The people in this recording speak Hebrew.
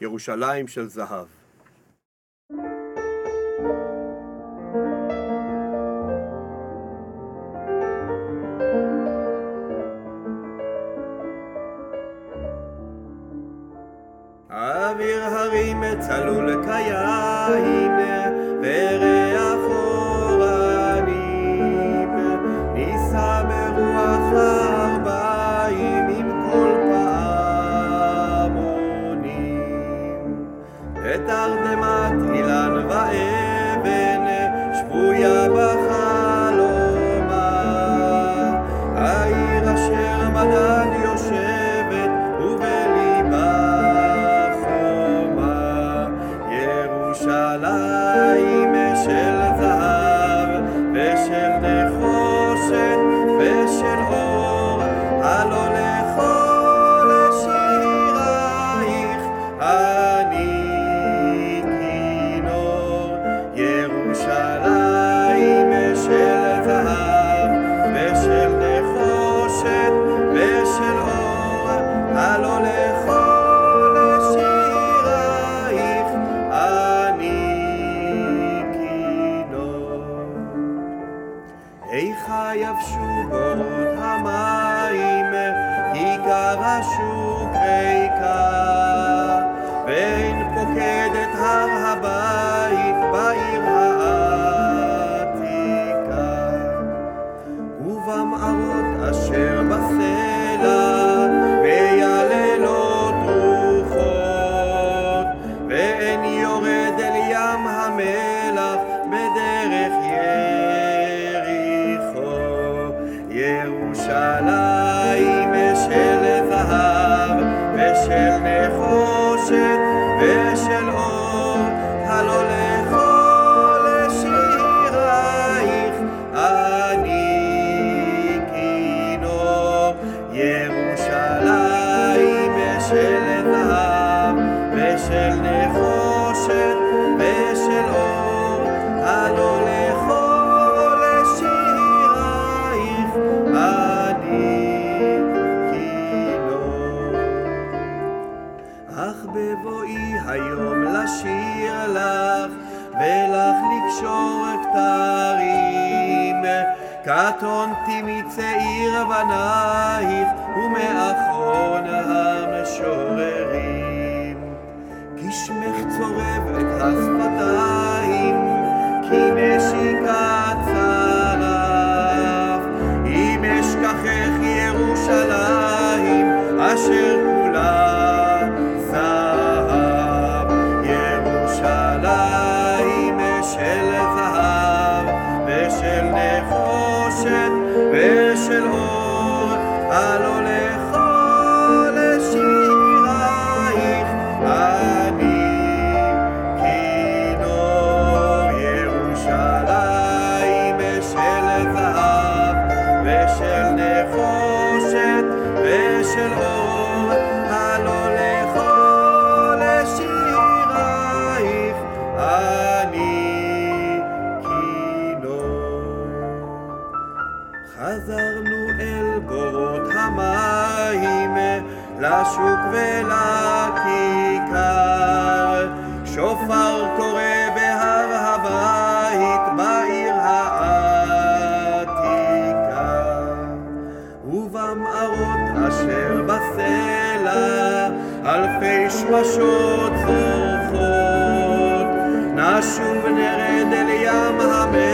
ירושלים של זהב. הרים צלול כיין איכה יבשו בורות המים, כיכר השוק ריקה, ואין פוקדת הר הבית בעיר העתיקה. ובמערות אשר בסלע, מייללות רוחות, ואין יורד אל ים המלח בדרך יריחו. ירושלים אך בבואי היום לשיר לך, ולך לקשור כתרים, קטונתי מצעיר בנייך, ומאחרון המשוררים. כי שמך צורב את השפתיים, כי נשיקת צרף. אם אשכחך ירושלים, אשר ושל אור, הלא לכל שירייך אני כינור. חזרנו אל בורות המים, לשוק ולכיכר. שופר קורא נשמשות זוכות נשום ונרד אל ים המת